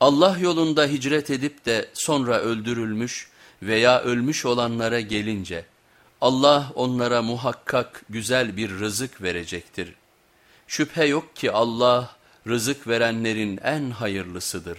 Allah yolunda hicret edip de sonra öldürülmüş veya ölmüş olanlara gelince Allah onlara muhakkak güzel bir rızık verecektir. Şüphe yok ki Allah rızık verenlerin en hayırlısıdır.